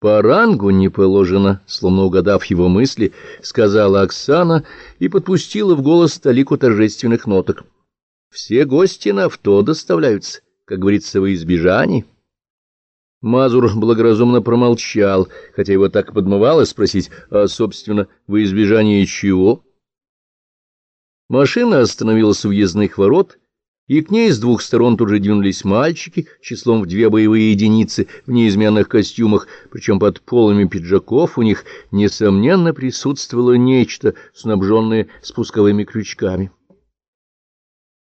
По рангу не положено, словно угадав его мысли, сказала Оксана и подпустила в голос толику торжественных ноток. Все гости на авто доставляются, как говорится, во избежании. Мазур благоразумно промолчал, хотя его так подмывало спросить, а, собственно, во избежание чего? Машина остановилась у въездных ворот, и к ней с двух сторон тут же двинулись мальчики, числом в две боевые единицы в неизменных костюмах, причем под полами пиджаков у них, несомненно, присутствовало нечто, снабженное спусковыми крючками.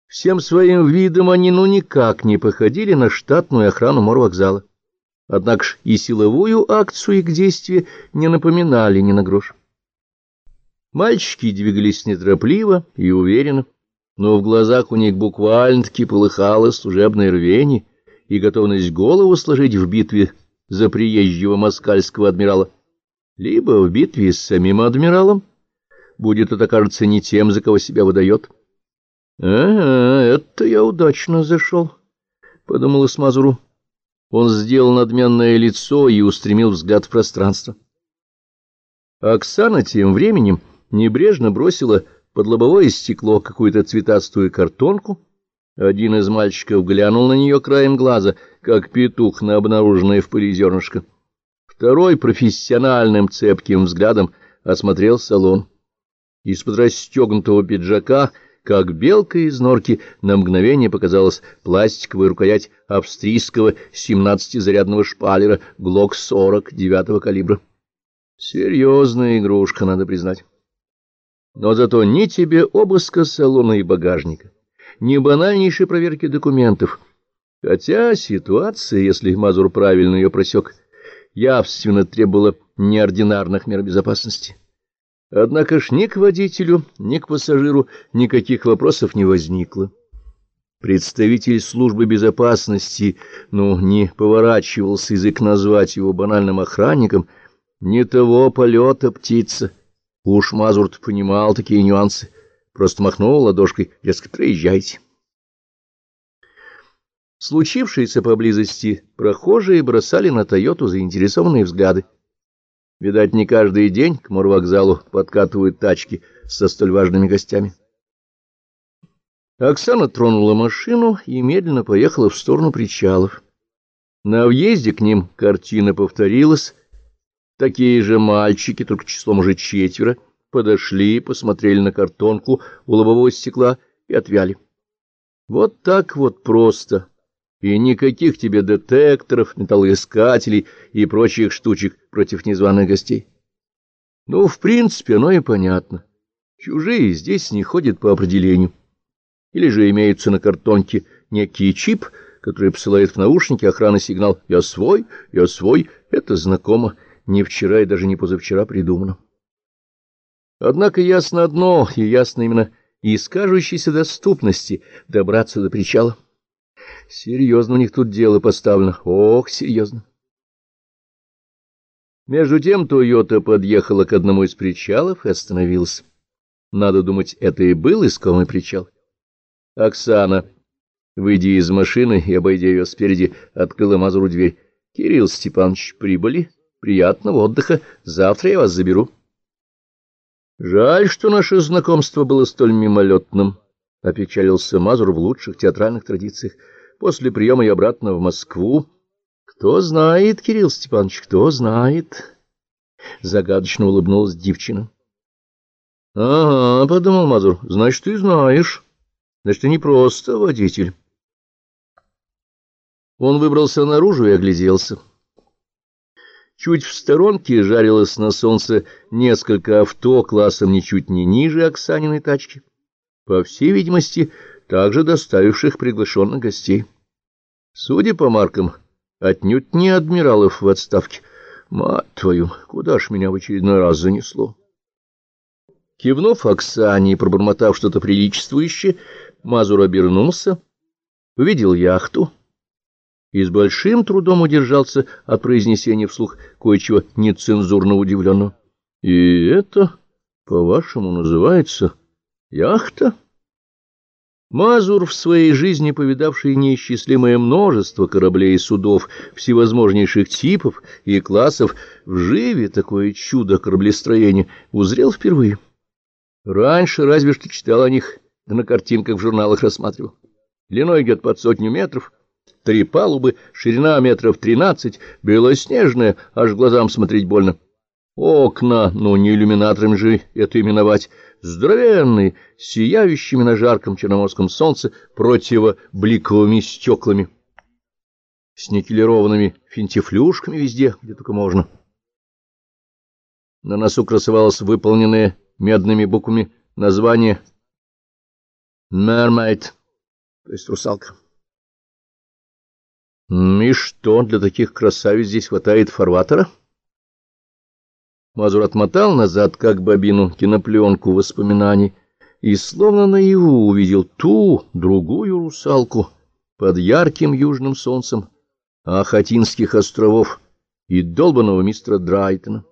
Всем своим видом они ну никак не походили на штатную охрану морвокзала. Однако ж и силовую акцию их действия не напоминали ни на грош. Мальчики двигались неторопливо и уверенно, но в глазах у них буквально-таки полыхало служебное рвение и готовность голову сложить в битве за приезжего москальского адмирала, либо в битве с самим адмиралом, будет это, кажется, не тем, за кого себя выдает. — А, это я удачно зашел, — подумала Смазуру. Он сделал надменное лицо и устремил взгляд в пространство. Оксана тем временем небрежно бросила под лобовое стекло какую-то цветастую картонку. Один из мальчиков глянул на нее краем глаза, как петух на обнаруженное в пыли зернышко. Второй профессиональным цепким взглядом осмотрел салон. Из-под расстегнутого пиджака как белка из норки, на мгновение показалась пластиковая рукоять австрийского 17-зарядного шпалера ГЛОК-40 девятого калибра. Серьезная игрушка, надо признать. Но зато ни тебе обыска салона и багажника, ни банальнейшей проверки документов. Хотя ситуация, если Мазур правильно ее просек, явственно требовала неординарных мер безопасности. Однако ж ни к водителю, ни к пассажиру никаких вопросов не возникло. Представитель службы безопасности, ну, не поворачивался язык назвать его банальным охранником, не того полета птица. Уж Мазурт понимал такие нюансы, просто махнул ладошкой, дескать, проезжайте. Случившиеся поблизости прохожие бросали на Тойоту заинтересованные взгляды. Видать, не каждый день к морвокзалу подкатывают тачки со столь важными гостями. Оксана тронула машину и медленно поехала в сторону причалов. На въезде к ним картина повторилась. Такие же мальчики, только числом уже четверо, подошли, посмотрели на картонку у лобового стекла и отвяли. Вот так вот просто и никаких тебе детекторов, металлоискателей и прочих штучек против незваных гостей. Ну, в принципе, оно и понятно. Чужие здесь не ходят по определению. Или же имеются на картонке некий чип, который посылает в наушники охраны сигнал «Я свой, я свой». Это знакомо, не вчера и даже не позавчера придумано. Однако ясно одно, и ясно именно из кажущейся доступности добраться до причала. Серьезно у них тут дело поставлено. Ох, серьезно. Между тем Тойота подъехала к одному из причалов и остановилась. Надо думать, это и был искомый причал. Оксана, выйдя из машины и обойдя ее спереди, открыла Мазуру дверь. — Кирилл Степанович, прибыли? Приятного отдыха. Завтра я вас заберу. Жаль, что наше знакомство было столь мимолетным, — опечалился Мазур в лучших театральных традициях после приема и обратно в Москву. Кто знает, Кирилл Степанович, кто знает? Загадочно улыбнулась девчина. — Ага, — подумал Мазур, — значит, ты знаешь. Значит, ты не просто водитель. Он выбрался наружу и огляделся. Чуть в сторонке жарилось на солнце несколько авто классом ничуть не ниже Оксаниной тачки. По всей видимости, также доставивших приглашенных гостей. Судя по маркам, отнюдь не адмиралов в отставке. Мать твою, куда ж меня в очередной раз занесло? Кивнув Оксане и пробормотав что-то приличествующее, Мазур обернулся, увидел яхту и с большим трудом удержался от произнесения вслух кое-чего нецензурно удивленного. — И это, по-вашему, называется яхта? — Мазур в своей жизни, повидавший неисчислимое множество кораблей и судов всевозможнейших типов и классов, в живе такое чудо кораблестроения узрел впервые. Раньше разве что читал о них, да на картинках в журналах рассматривал. Длиной где-то под сотню метров, три палубы, ширина метров тринадцать, белоснежная, аж глазам смотреть больно. Окна, ну не иллюминатором же это именовать, здоровенные, сияющими на жарком черноморском солнце противобликовыми стеклами, с никелированными финтифлюшками везде, где только можно. На носу красовалось выполненное медными буквами название «Mermaid», то есть русалка. И что, для таких красавиц здесь хватает фарватера? Мазур отмотал назад, как бобину, кинопленку воспоминаний, и словно наяву увидел ту, другую русалку под ярким южным солнцем Ахатинских островов и долбанного мистера Драйтона.